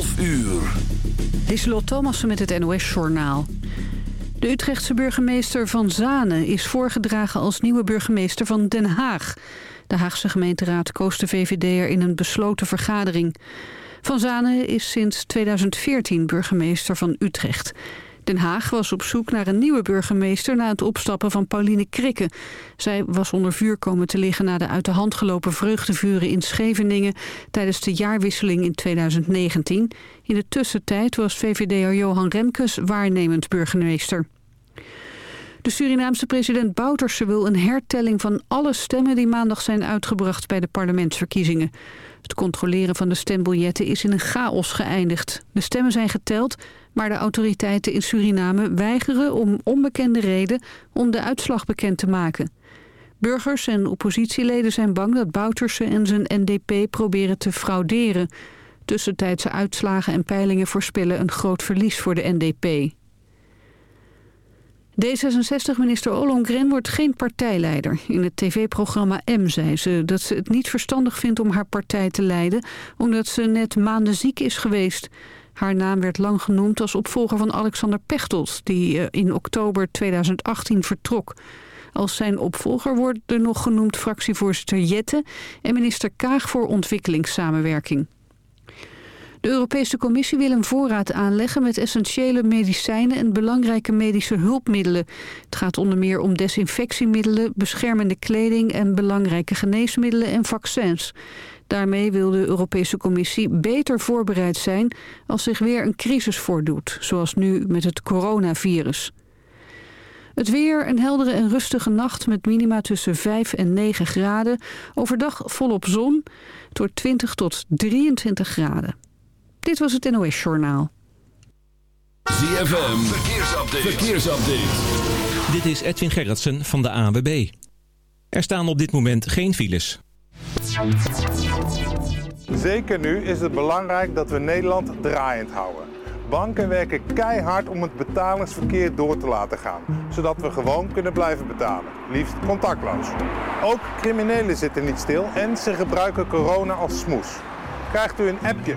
12 uur. Lieselot Thomassen met het NOS-journaal. De Utrechtse burgemeester Van Zanen is voorgedragen als nieuwe burgemeester van Den Haag. De Haagse gemeenteraad koos de VVD'er in een besloten vergadering. Van Zanen is sinds 2014 burgemeester van Utrecht. Den Haag was op zoek naar een nieuwe burgemeester... na het opstappen van Pauline Krikke. Zij was onder vuur komen te liggen... na de uit de hand gelopen vreugdevuren in Scheveningen... tijdens de jaarwisseling in 2019. In de tussentijd was VVD'er Johan Remkes waarnemend burgemeester. De Surinaamse president Bouterse wil een hertelling van alle stemmen... die maandag zijn uitgebracht bij de parlementsverkiezingen. Het controleren van de stembiljetten is in een chaos geëindigd. De stemmen zijn geteld, maar de autoriteiten in Suriname weigeren om onbekende reden om de uitslag bekend te maken. Burgers en oppositieleden zijn bang dat Bouterse en zijn NDP proberen te frauderen. Tussentijdse uitslagen en peilingen voorspellen een groot verlies voor de NDP. D66-minister Ollongren wordt geen partijleider. In het tv-programma M zei ze dat ze het niet verstandig vindt om haar partij te leiden... omdat ze net maanden ziek is geweest. Haar naam werd lang genoemd als opvolger van Alexander Pechtold... die eh, in oktober 2018 vertrok. Als zijn opvolger wordt er nog genoemd fractievoorzitter Jette... en minister Kaag voor ontwikkelingssamenwerking. De Europese Commissie wil een voorraad aanleggen met essentiële medicijnen en belangrijke medische hulpmiddelen. Het gaat onder meer om desinfectiemiddelen, beschermende kleding en belangrijke geneesmiddelen en vaccins. Daarmee wil de Europese Commissie beter voorbereid zijn als zich weer een crisis voordoet, zoals nu met het coronavirus. Het weer, een heldere en rustige nacht met minima tussen 5 en 9 graden. Overdag volop zon, door 20 tot 23 graden. Dit was het NOS Journaal. ZFM, verkeersupdate. verkeersupdate. Dit is Edwin Gerritsen van de ANWB. Er staan op dit moment geen files. Zeker nu is het belangrijk dat we Nederland draaiend houden. Banken werken keihard om het betalingsverkeer door te laten gaan, zodat we gewoon kunnen blijven betalen, liefst contactloos. Ook criminelen zitten niet stil en ze gebruiken corona als smoes. Krijgt u een appje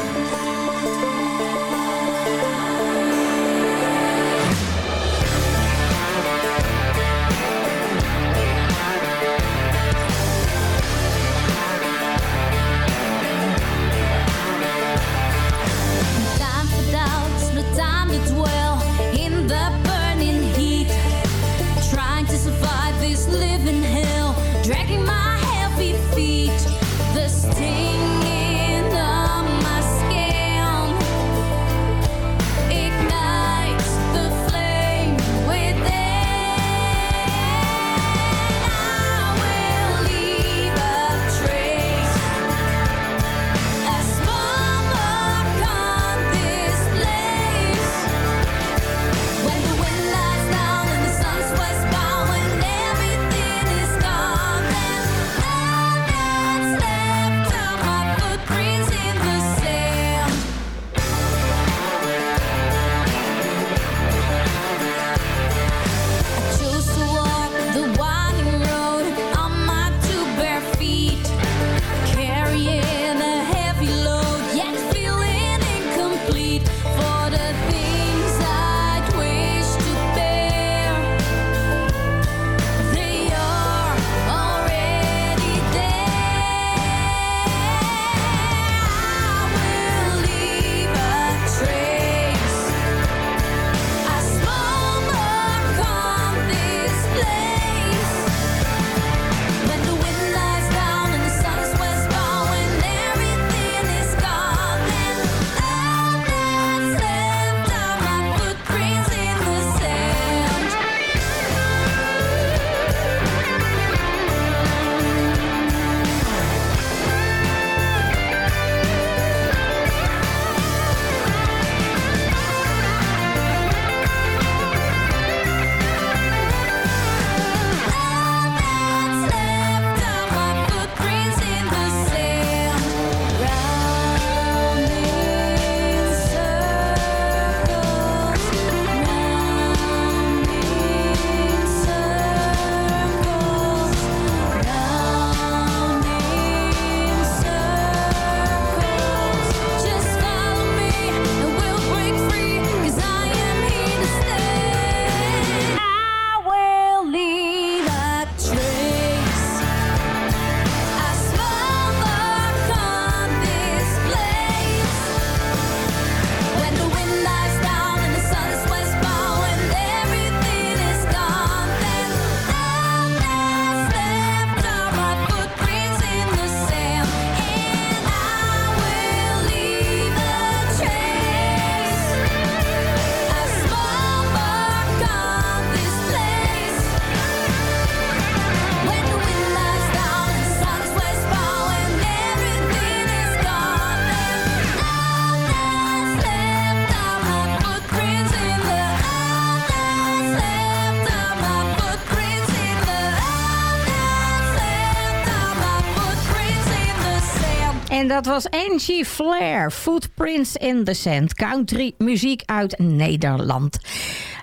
Dat was Angie Flair, Footprints in the Sand. Country muziek uit Nederland.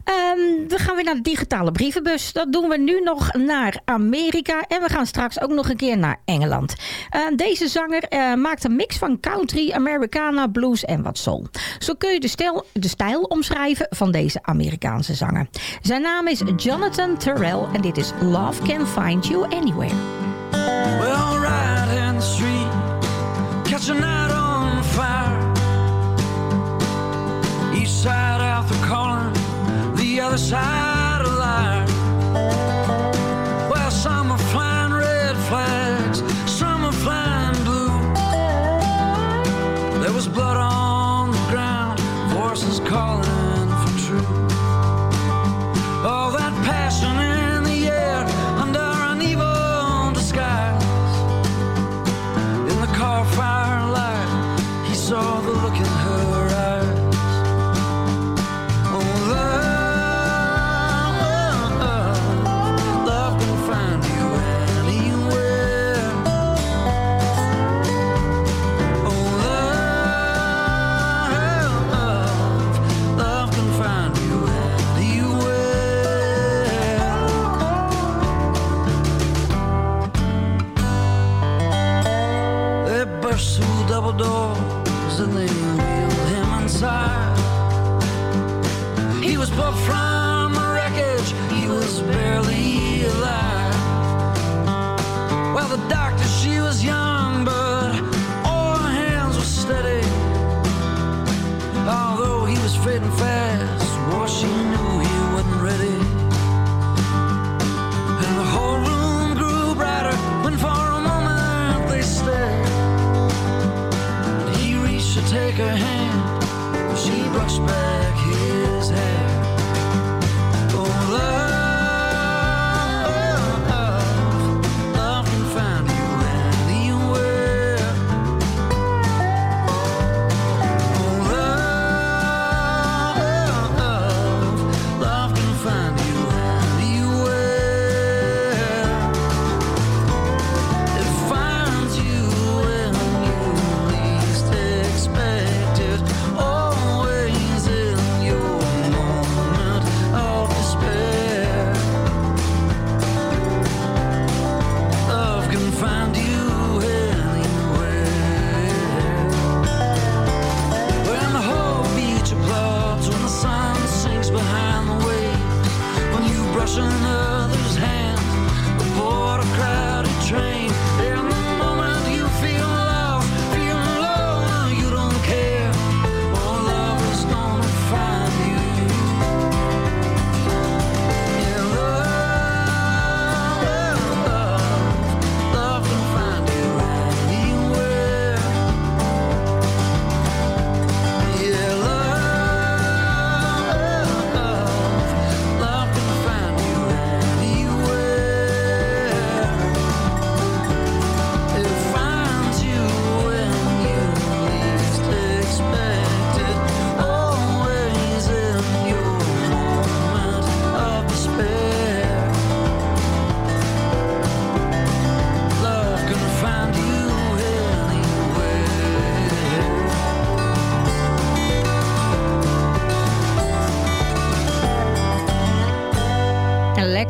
Um, we gaan weer naar de digitale brievenbus. Dat doen we nu nog naar Amerika. En we gaan straks ook nog een keer naar Engeland. Uh, deze zanger uh, maakt een mix van country, Americana, blues en wat soul. Zo kun je de, stel, de stijl omschrijven van deze Amerikaanse zanger. Zijn naam is Jonathan Terrell en dit is Love Can Find You Anywhere. Side out the other side of liar. Well, some are flying red flags, some are flying blue. There was blood on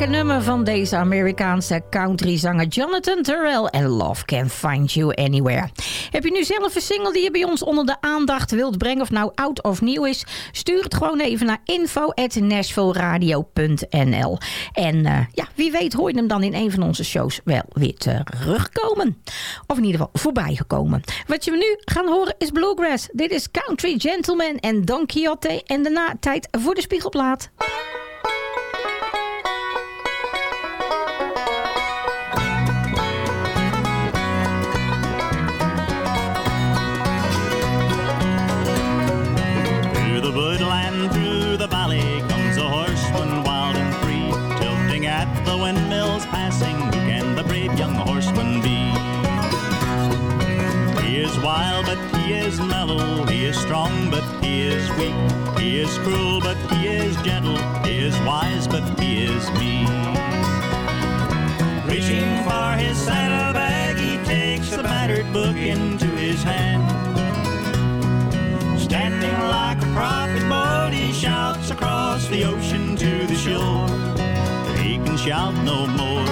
nummer van deze Amerikaanse countryzanger Jonathan Terrell en Love Can Find You Anywhere. Heb je nu zelf een single die je bij ons onder de aandacht wilt brengen of nou oud of nieuw is? Stuur het gewoon even naar info@nashvilleradio.nl. En eh, ja, wie weet hoor je hem dan in een van onze shows wel weer terugkomen. Of in ieder geval voorbij gekomen. Wat je nu gaan horen is Bluegrass. Dit is Country Gentleman en Don Quixote. En daarna tijd voor de spiegelplaat. Passing. Who can the brave young horseman be? He is wild, but he is mellow. He is strong, but he is weak. He is cruel, but he is gentle. He is wise, but he is mean. Reaching for his saddlebag, he takes the battered book into his hand. Standing like a prophet bold, he shouts across the ocean to the shore. Shout no more.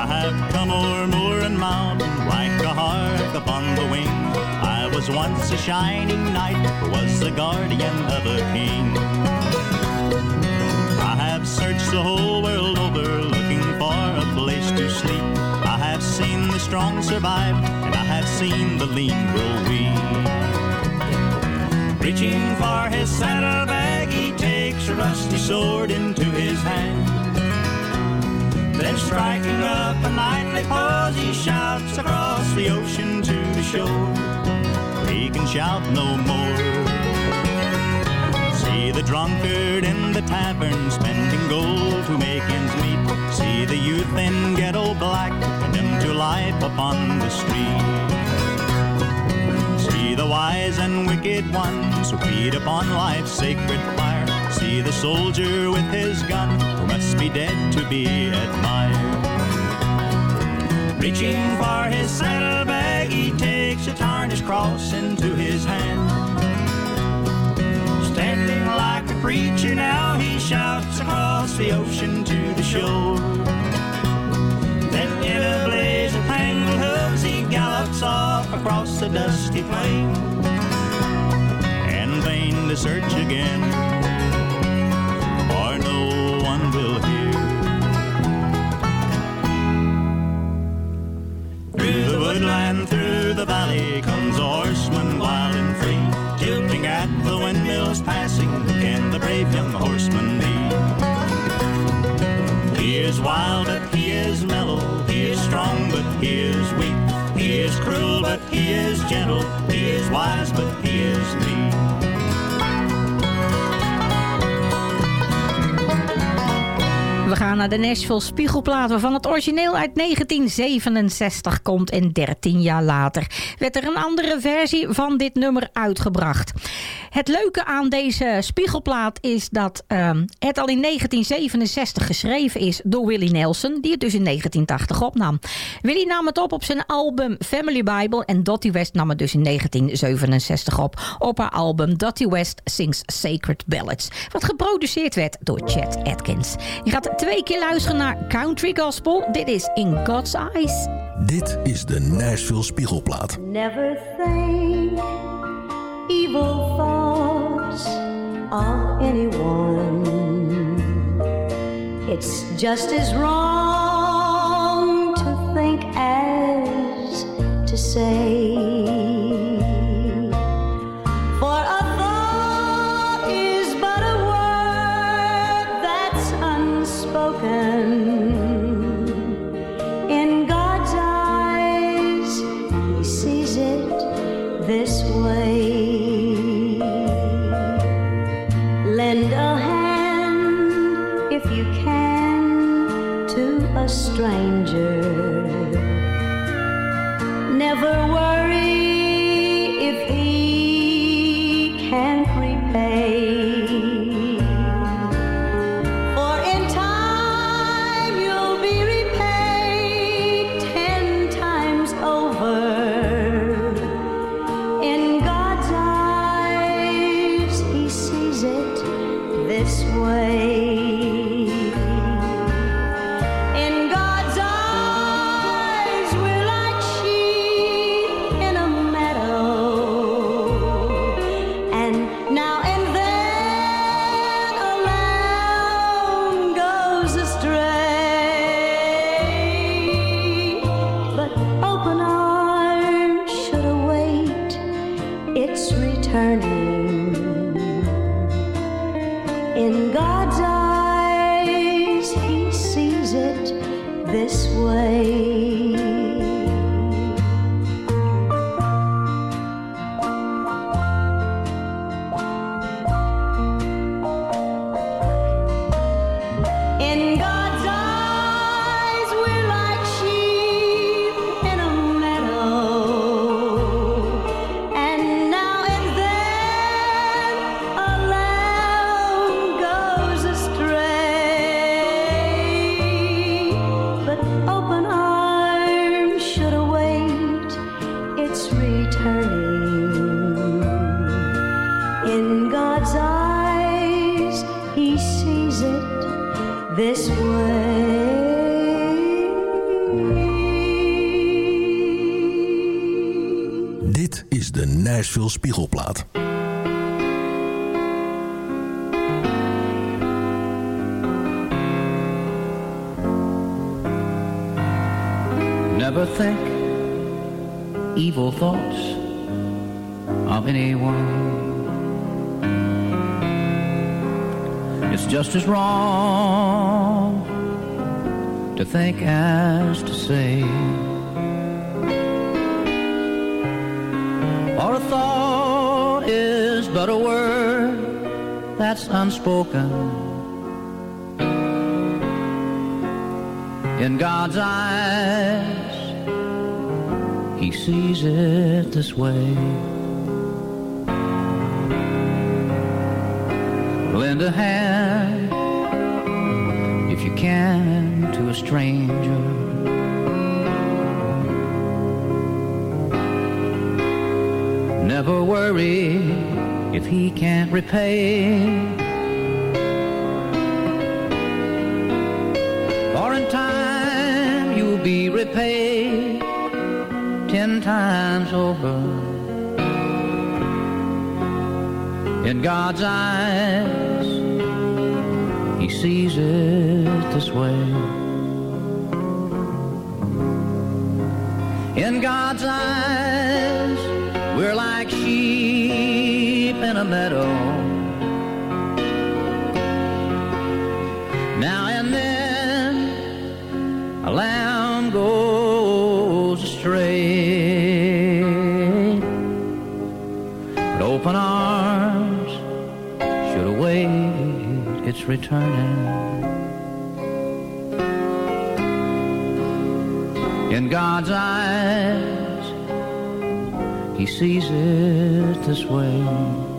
I have come o'er moor and mountain like a hawk upon the wing. I was once a shining knight, was the guardian of a king. I have searched the whole world over looking for a place to sleep. I have seen the strong survive, and I have seen the lean grow weak. Reaching for his saddlebag, takes a rusty sword into his hand. Then striking up a knightly pose, he shouts across the ocean to the shore. He can shout no more. See the drunkard in the tavern spending gold to make ends meet. See the youth in ghetto black condemned to life upon the street. See the wise and wicked ones who feed upon life's sacred. See the soldier with his gun who must be dead to be admired. Reaching for his saddlebag, he takes a tarnished cross into his hand. Standing like a preacher now, he shouts across the ocean to the shore. Then in a blaze of tangled hooves, he gallops off across the dusty plain. In vain to search again, de Nashville Spiegelplaat, waarvan het origineel uit 1967 komt. En 13 jaar later werd er een andere versie van dit nummer uitgebracht. Het leuke aan deze Spiegelplaat is dat ehm, het al in 1967 geschreven is door Willie Nelson, die het dus in 1980 opnam. Willie nam het op op zijn album Family Bible en Dottie West nam het dus in 1967 op op haar album Dottie West Sings Sacred Ballads, wat geproduceerd werd door Chet Atkins. Je gaat twee keer luisteren naar Country Gospel. Dit is In God's Eyes. Dit is de Nashville Spiegelplaat. Never think evil thoughts of anyone. It's just as wrong to think as to say. A stranger. Nashville Spiegelplaat. Never think evil thoughts of anyone. It's just as wrong to think as to say. Or a thought is but a word that's unspoken. In God's eyes, He sees it this way. Lend a hand, if you can, to a stranger. Never worry if he can't repay. For in time you'll be repaid ten times over. In God's eyes, He sees it this way. In God's eyes, we're like meadow. Now and then, a lamb goes astray. But open arms should await its returning. In God's eyes, He sees it this way.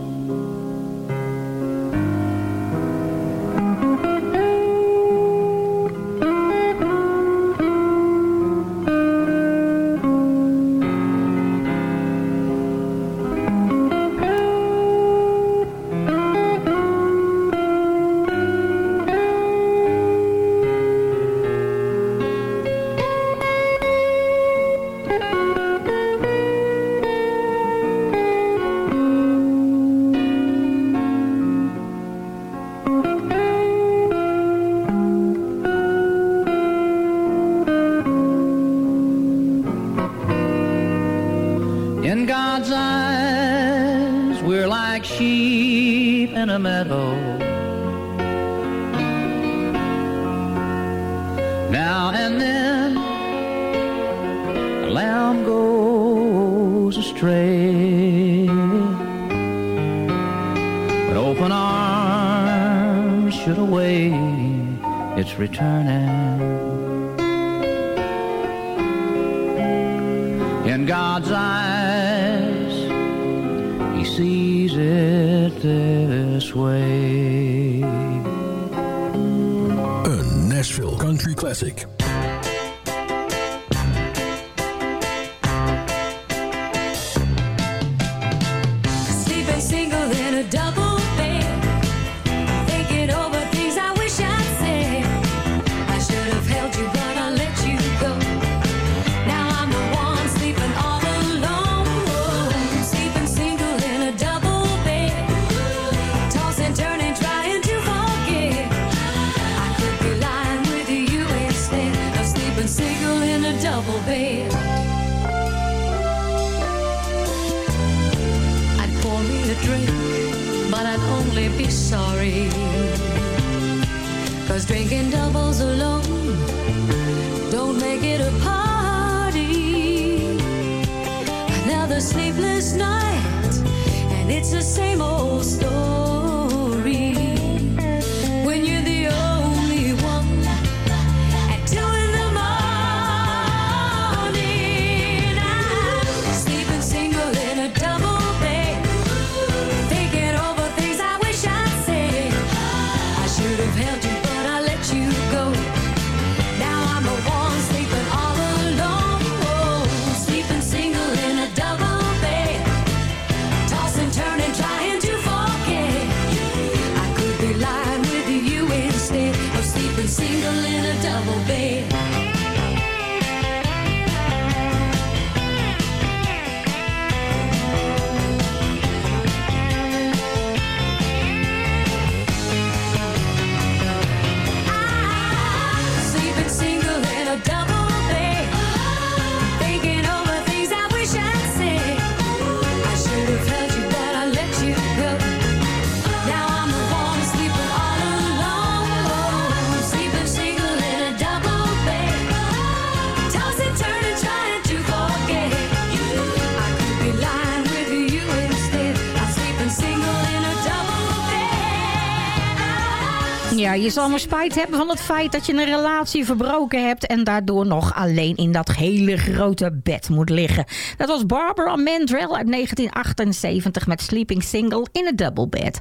Je zal maar spijt hebben van het feit dat je een relatie verbroken hebt... en daardoor nog alleen in dat hele grote bed moet liggen. Dat was Barbara Mandrell uit 1978 met Sleeping Single in een double bed.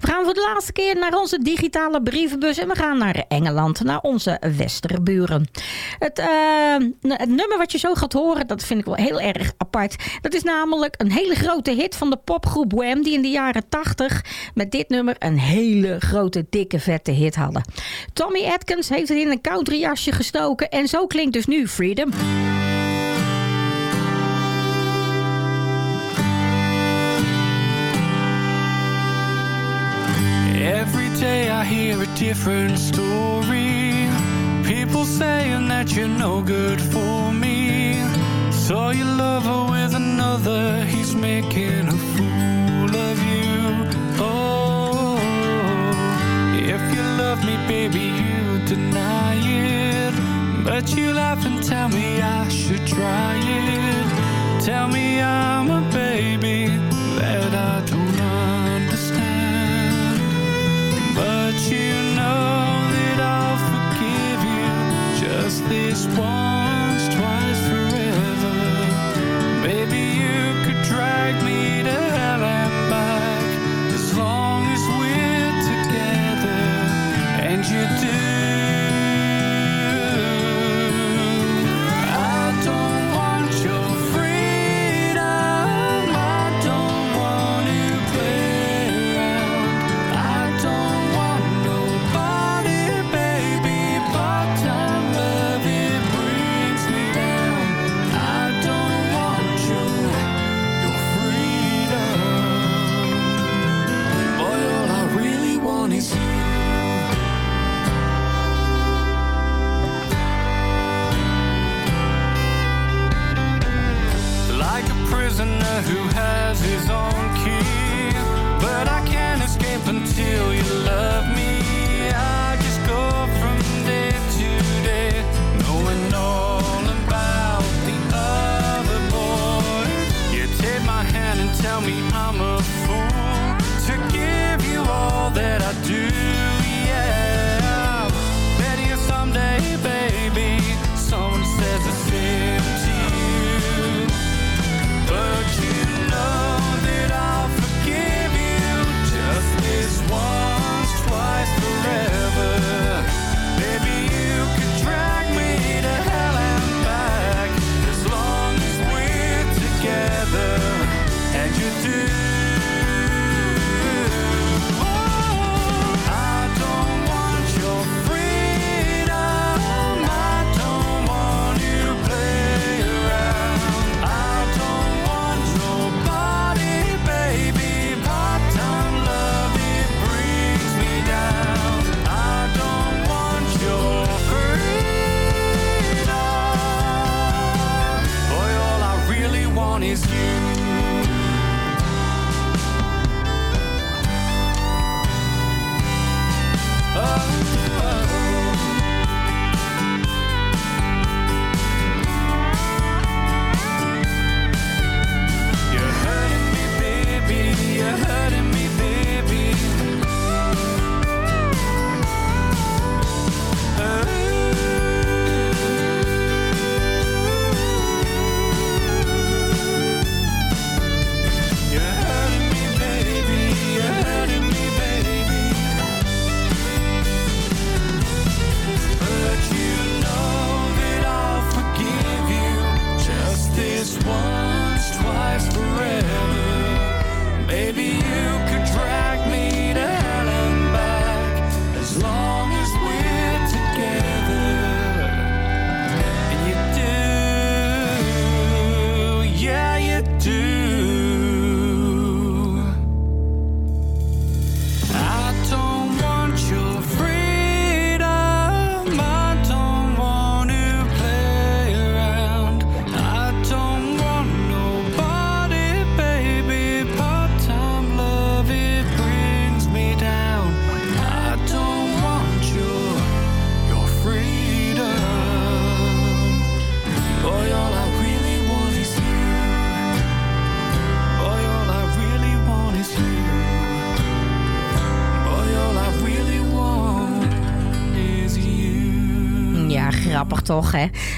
We gaan voor de laatste keer naar onze digitale brievenbus... en we gaan naar Engeland, naar onze westerburen. Het, eh, het nummer wat je zo gaat horen, dat vind ik wel heel erg apart. Dat is namelijk een hele grote hit van de popgroep Wham... die in de jaren 80 met dit nummer een hele grote, dikke, vette hit hadden. Tommy Atkins heeft het in een country jasje gestoken... en zo klinkt dus nu Freedom. Every day I hear a different story. People saying that you're no good for me. Saw you love with another, he's making a fool of you. Oh, me, baby, you deny it. But you laugh and tell me I should try it. Tell me I'm a baby that I don't understand. But you know that I'll forgive you just this once, you do.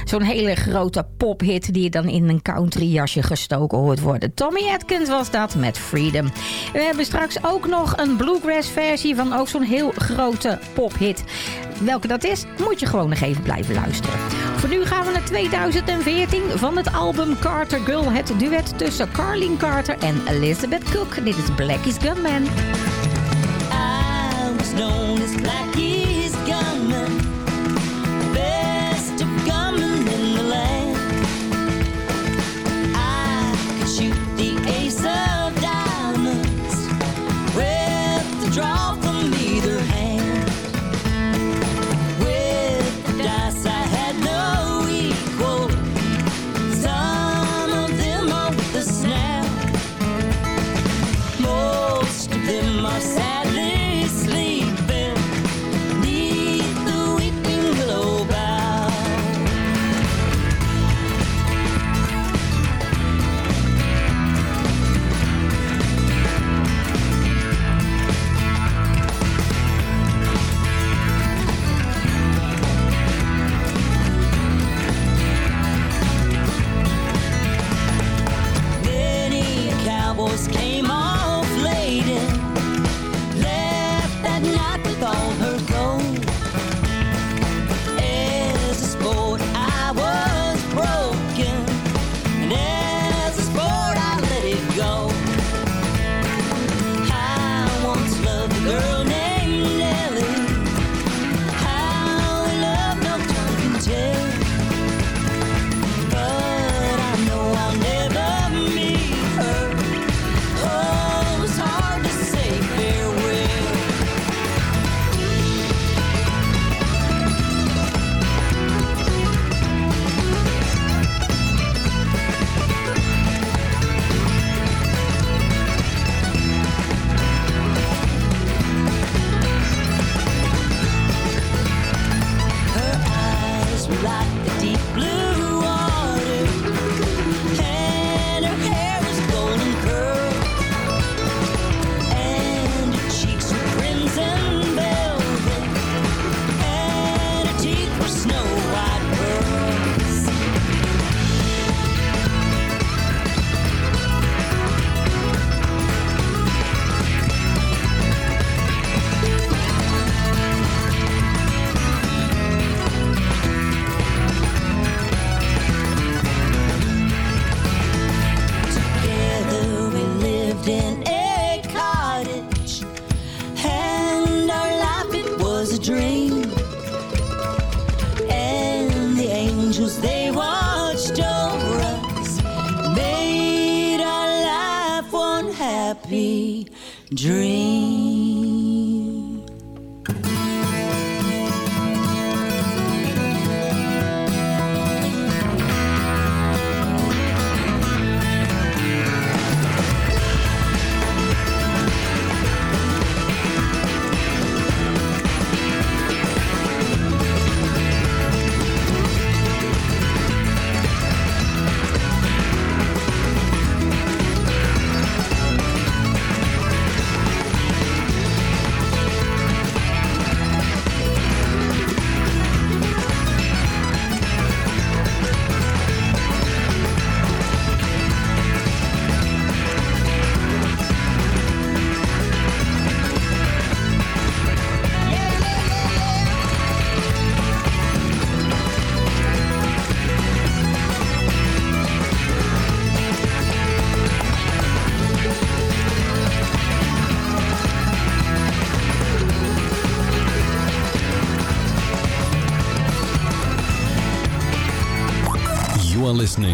Zo'n hele grote pophit die je dan in een country jasje gestoken hoort worden. Tommy Atkins was dat met Freedom. We hebben straks ook nog een bluegrass versie van ook zo'n heel grote pophit. Welke dat is, moet je gewoon nog even blijven luisteren. Voor nu gaan we naar 2014 van het album Carter Girl. Het duet tussen Carlene Carter en Elizabeth Cook. Dit is Blackie's Gunman. I known as Blackie.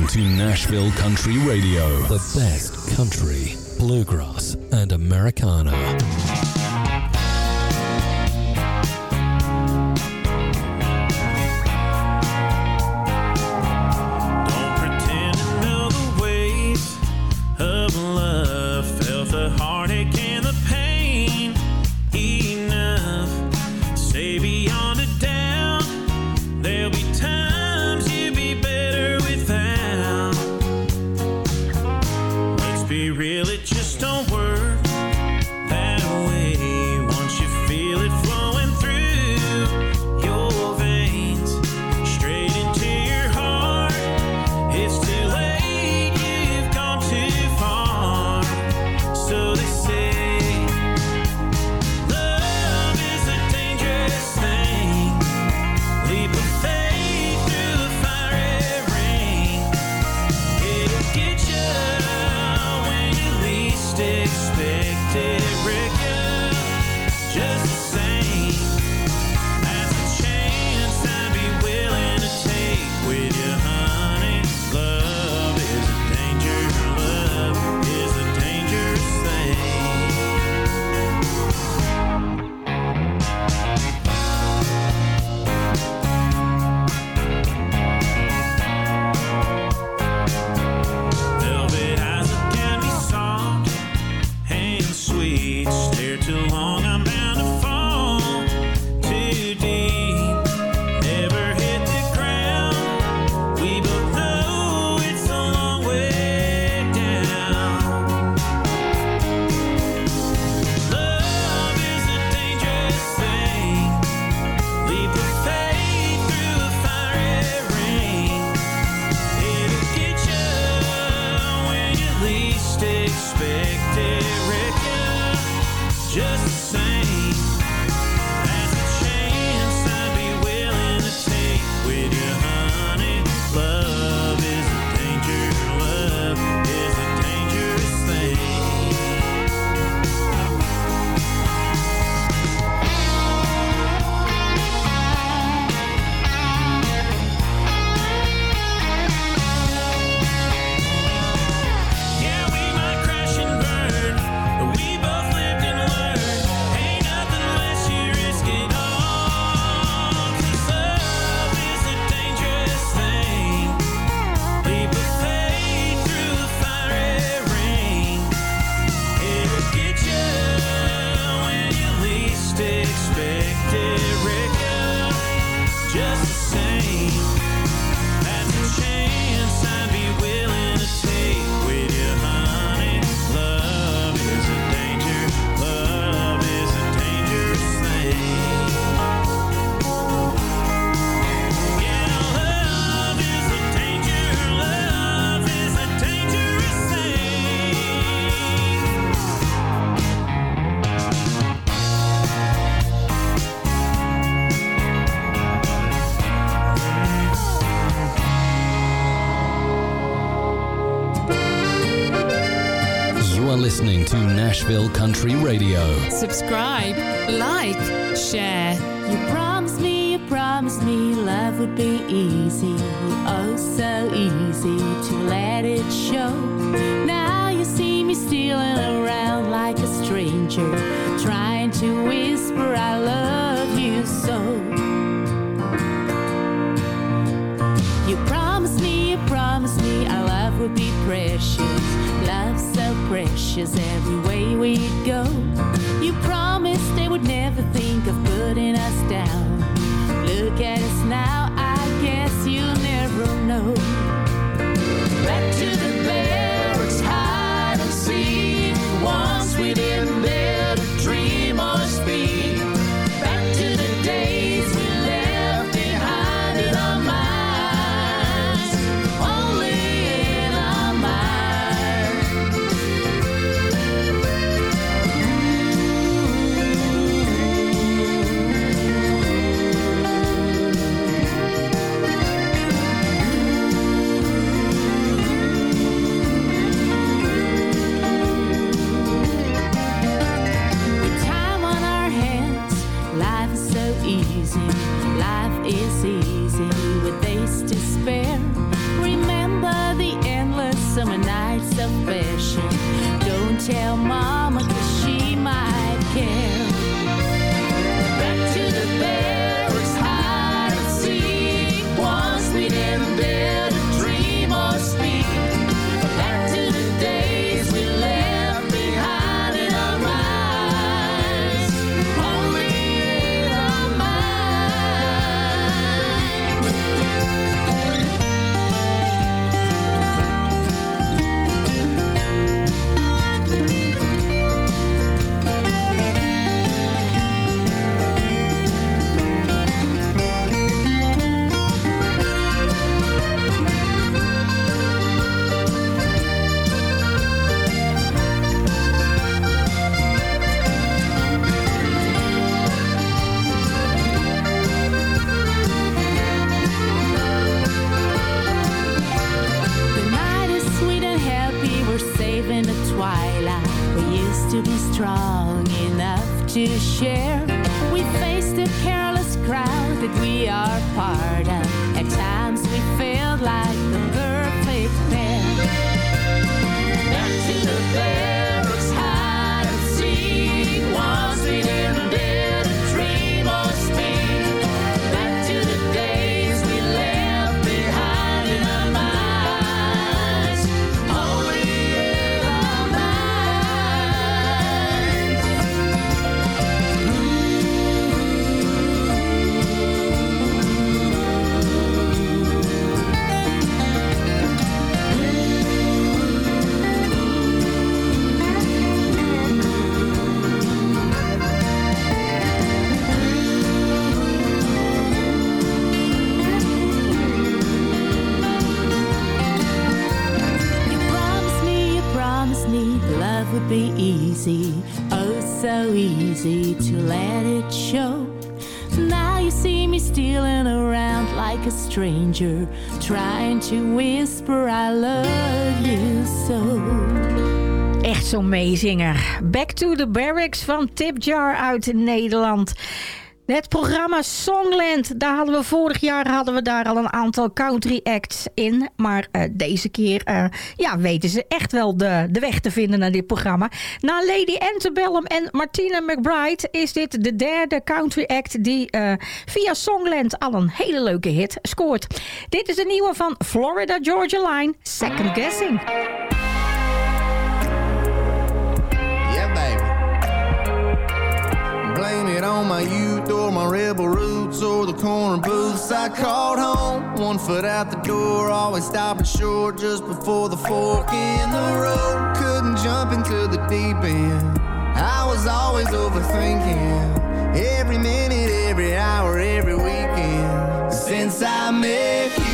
to Nashville Country Radio, the best country, bluegrass, and Americana. Country Radio. Subscribe, like, share. You promised me, you promised me love would be easy. Oh, so easy to let it show. Now you see me stealing around like a stranger, trying to whisper, I love you so. You promised me, you promised me our love would be precious. Love so precious every way we go. Back to the Barracks van Tip Jar uit Nederland. Het programma Songland, daar hadden we vorig jaar hadden we daar al een aantal country acts in. Maar eh, deze keer eh, ja, weten ze echt wel de, de weg te vinden naar dit programma. Na Lady Antebellum en Martina McBride is dit de derde country act die eh, via Songland al een hele leuke hit scoort. Dit is de nieuwe van Florida Georgia Line, Second Guessing. Blame it on my youth or my rebel roots or the corner booths I called home. One foot out the door, always stopping short just before the fork in the road. Couldn't jump into the deep end. I was always overthinking every minute, every hour, every weekend. Since I met you,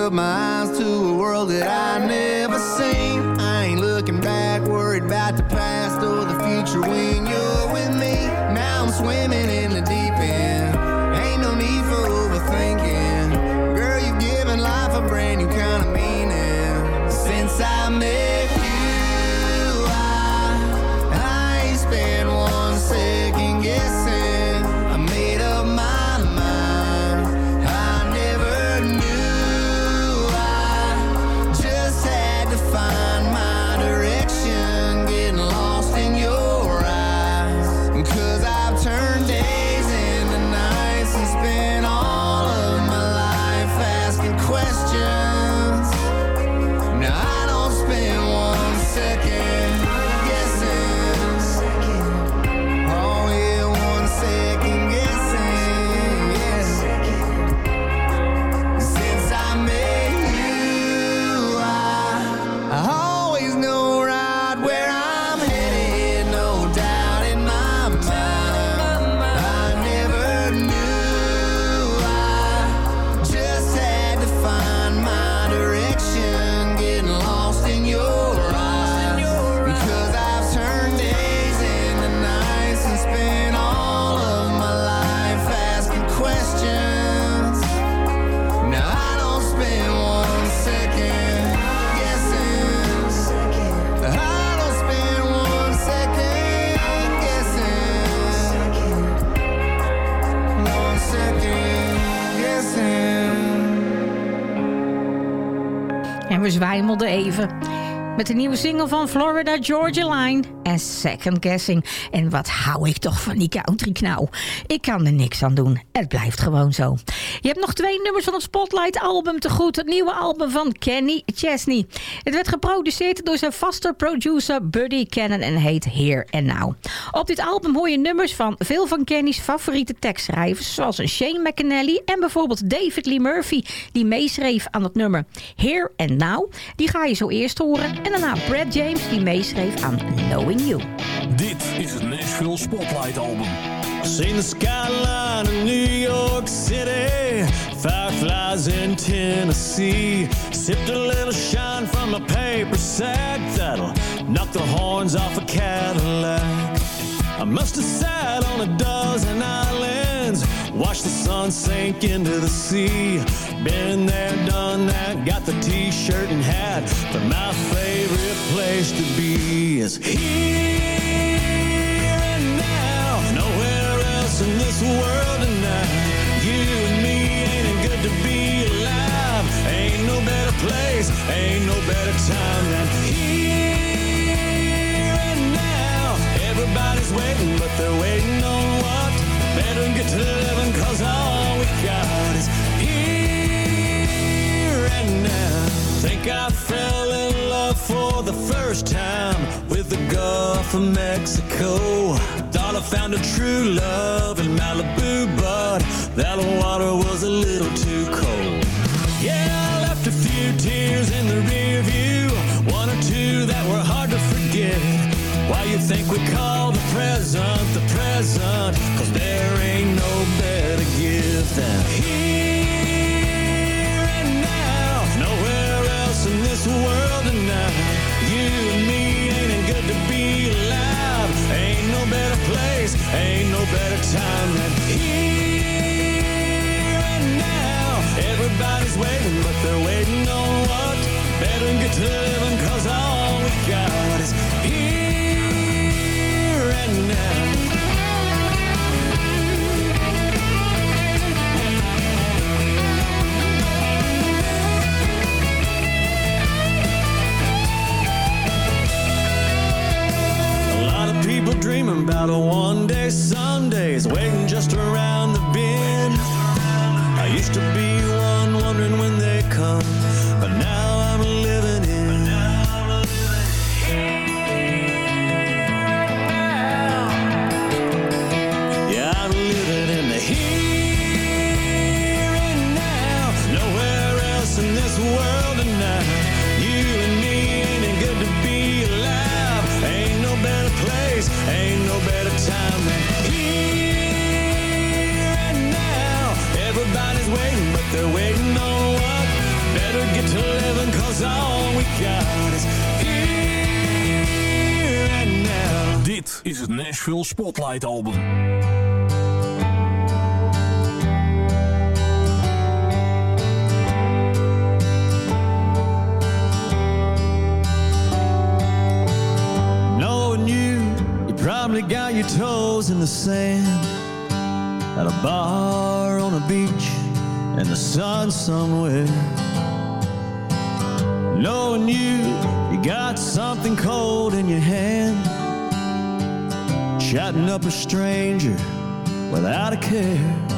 up my eyes to a world that I knew Zwijmelden even. Met de nieuwe single van Florida Georgia Line Second Guessing. En wat hou ik toch van die country knauw. Ik kan er niks aan doen. Het blijft gewoon zo. Je hebt nog twee nummers van het Spotlight album te goed. Het nieuwe album van Kenny Chesney. Het werd geproduceerd door zijn vaste producer Buddy Cannon en heet Here and Now. Op dit album hoor je nummers van veel van Kenny's favoriete tekstschrijvers. Zoals Shane McAnally en bijvoorbeeld David Lee Murphy. Die meeschreef aan het nummer Here and Now. Die ga je zo eerst horen. En daarna Brad James die meeschreef aan Knowing You. Dit is het Nashville Spotlight Album. Seen the skyline of New York City, fireflies in Tennessee. Sipped a little shine from a paper sack that'll knock the horns off a Cadillac. I must have sat on a dozen islands, watched the sun sink into the sea. Been there, done that, got the t-shirt and hat, but my favorite place to be is here and now. Nowhere else in this world tonight. You and me ain't it good to be alive. Ain't no better place, ain't no better time than here and now. Everybody's waiting, but they're waiting on what? Better get to living, cause all we got is here and now. Think I fell in love for the first time with the Gulf of Mexico. Thought I found a true love in Malibu, but that water was a little too cold. Yeah, I left a few tears in the rear view, one or two that were hard to forget. Why you think we call the present the present? Cause there ain't no better gift than here and now. Nowhere else in this world tonight. You and me ain't it good to be alive. Ain't no better place, ain't no better time than here and now. Everybody's waiting, but they're waiting on what? Better get to living, cause all we got is here dreaming about a one day Sundays, waiting just around Spotlight album. Knowing you, you probably got your toes in the sand at a bar on a beach and the sun somewhere. Knowing you, you got something cold in your hand Chatting up a stranger without a care.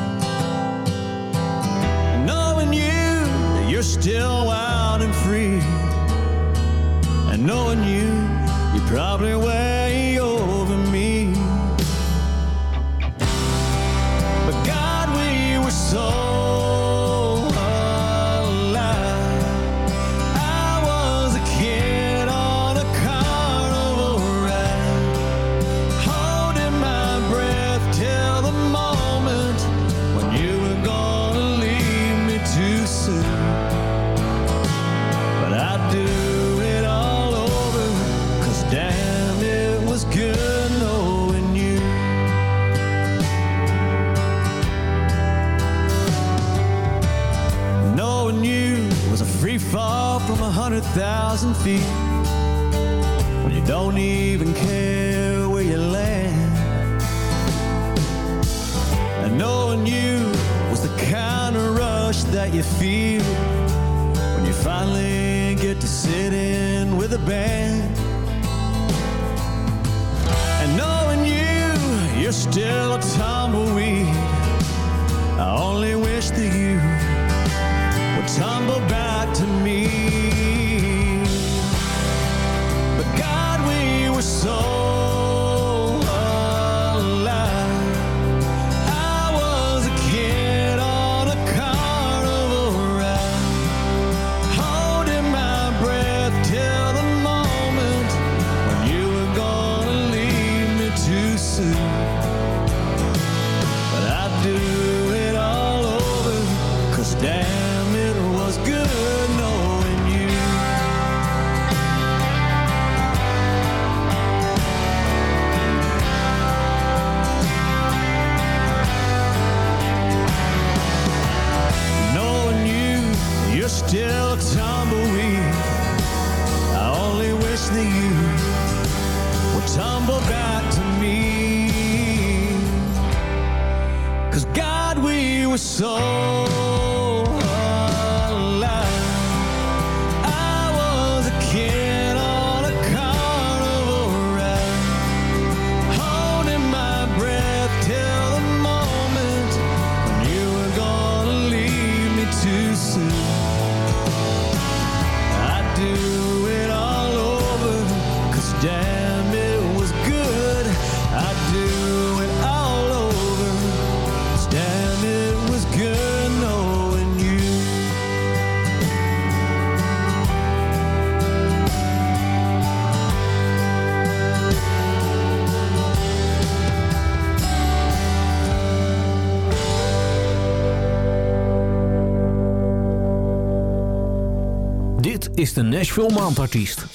is de Nashville maandartiest.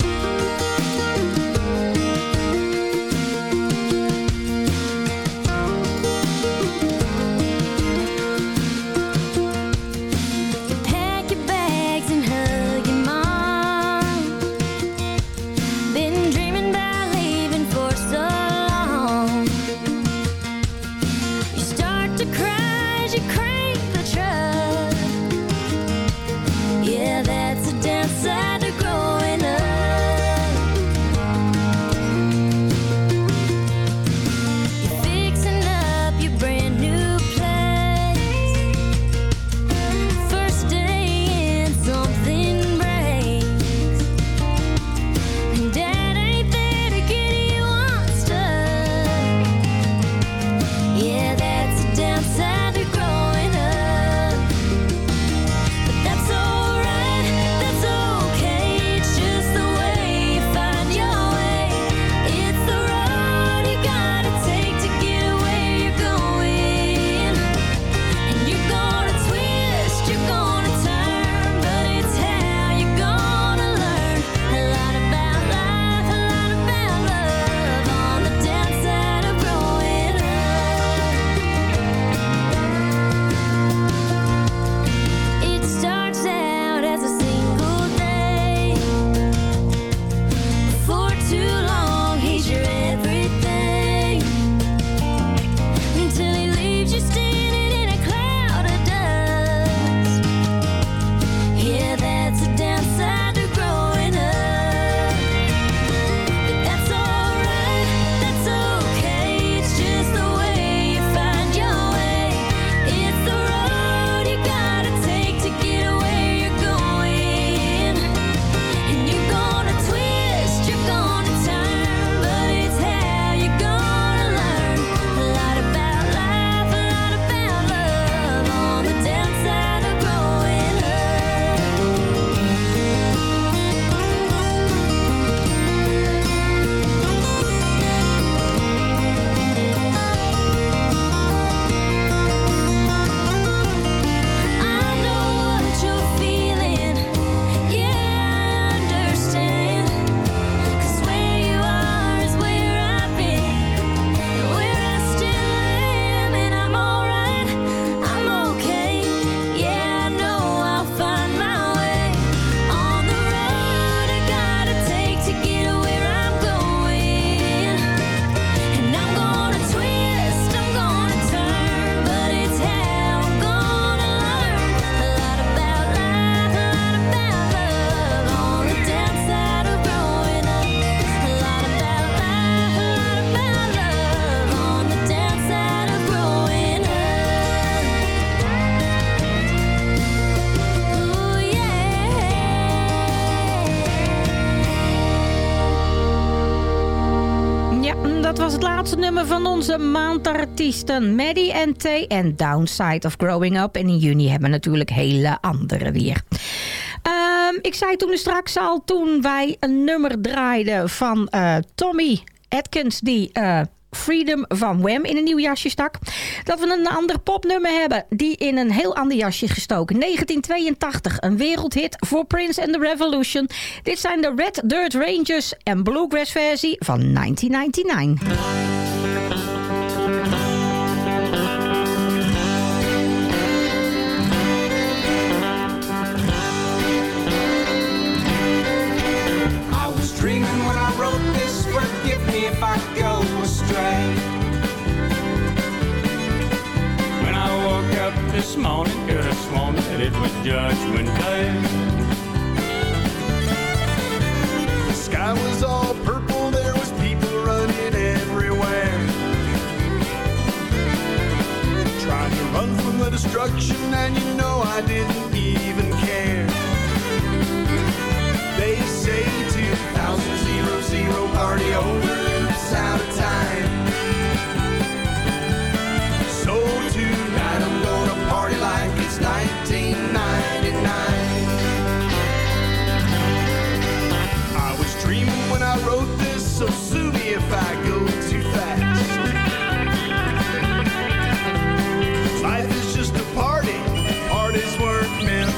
Van onze maandartiesten Maddie en T en Downside of Growing Up. En in juni hebben we natuurlijk hele andere weer. Ehm, ik zei toen straks al, toen wij een nummer draaiden van eh, Tommy Atkins... die eh, Freedom van Wham in een nieuw jasje stak. Dat we een ander popnummer hebben die in een heel ander jasje gestoken. 1982, een wereldhit voor Prince and the Revolution. Dit zijn de Red Dirt Rangers en Bluegrass versie van 1999. If I go astray. When I woke up this morning, could have sworn that it was Judgment Day. The sky was all purple, there was people running everywhere. Trying to run from the destruction, and you know I didn't even care. They say 2000 zero zero party over,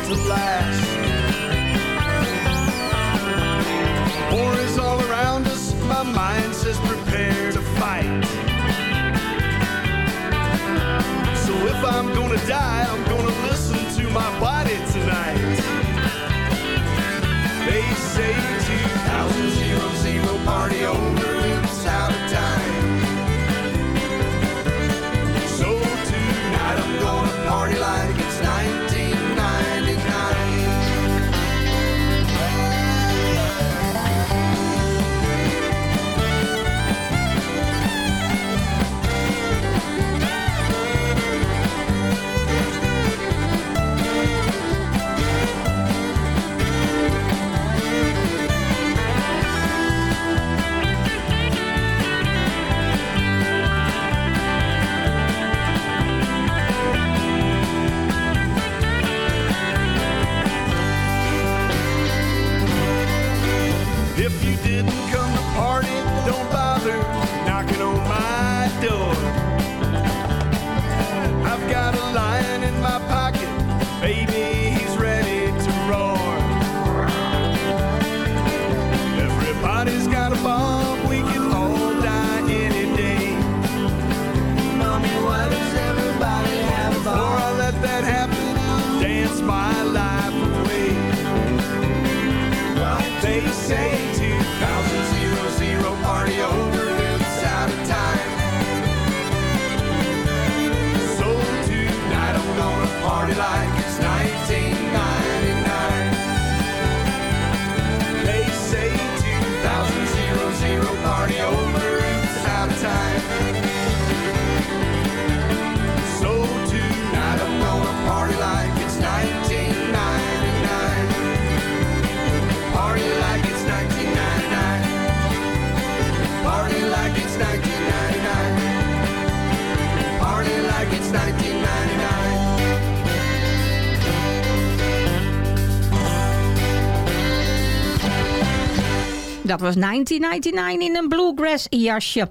to. Dat was 1999 in een bluegrass jasje.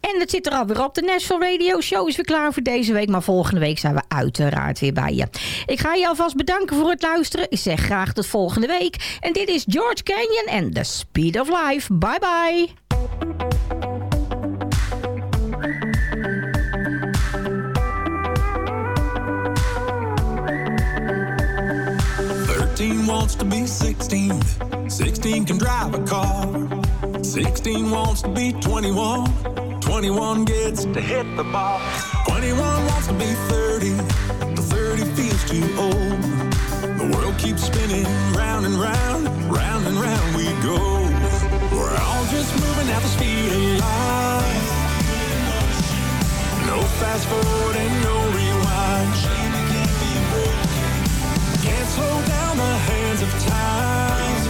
En het zit er alweer op. De Nashville Radio Show is weer klaar voor deze week. Maar volgende week zijn we uiteraard weer bij je. Ik ga je alvast bedanken voor het luisteren. Ik zeg graag tot volgende week. En dit is George Canyon en The Speed of Life. Bye bye. Thirteen wants to be 16. 16 can drive a car. 16 wants to be 21. 21 gets to hit the ball. 21 wants to be 30. The 30 feels too old. The world keeps spinning round and round, round and round we go. We're all just moving at the speed of light. No fast forward and no rewind. Can't slow down the hands of time.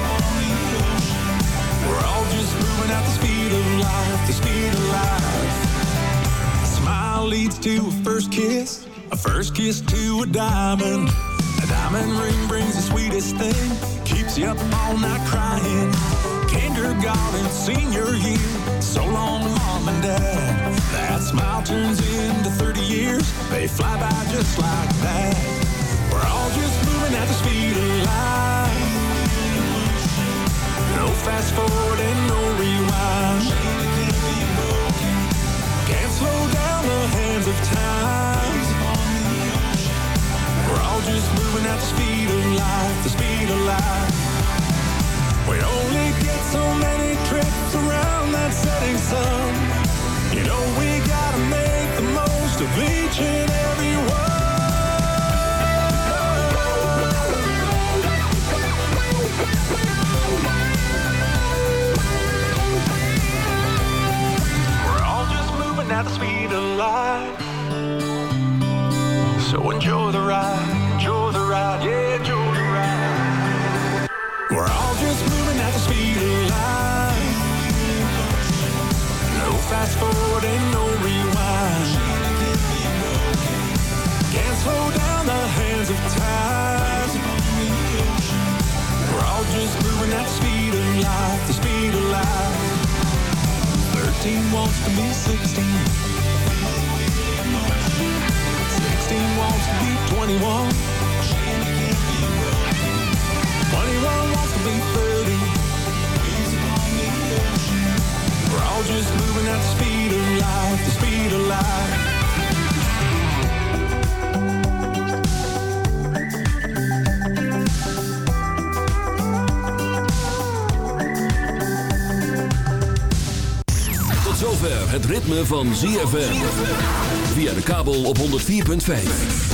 At the speed of life, the speed of life. A smile leads to a first kiss, a first kiss to a diamond. A diamond ring brings the sweetest thing, keeps you up all night crying. Kindergarten, senior year, so long mom and dad. That smile turns into 30 years, they fly by just like that. So enjoy the ride, enjoy the ride, yeah, enjoy the ride. We're all just moving at the speed of light. No fast forward and no rewind. Can't slow down the hands of time. We're all just moving at the speed of light, the speed of light. 13 wants to be 16. Wants to be 21. 21 wants to be 30. We're all just moving at the speed of light, the speed of light. Tot zover het ritme van ZFM. Via de kabel op 104.5.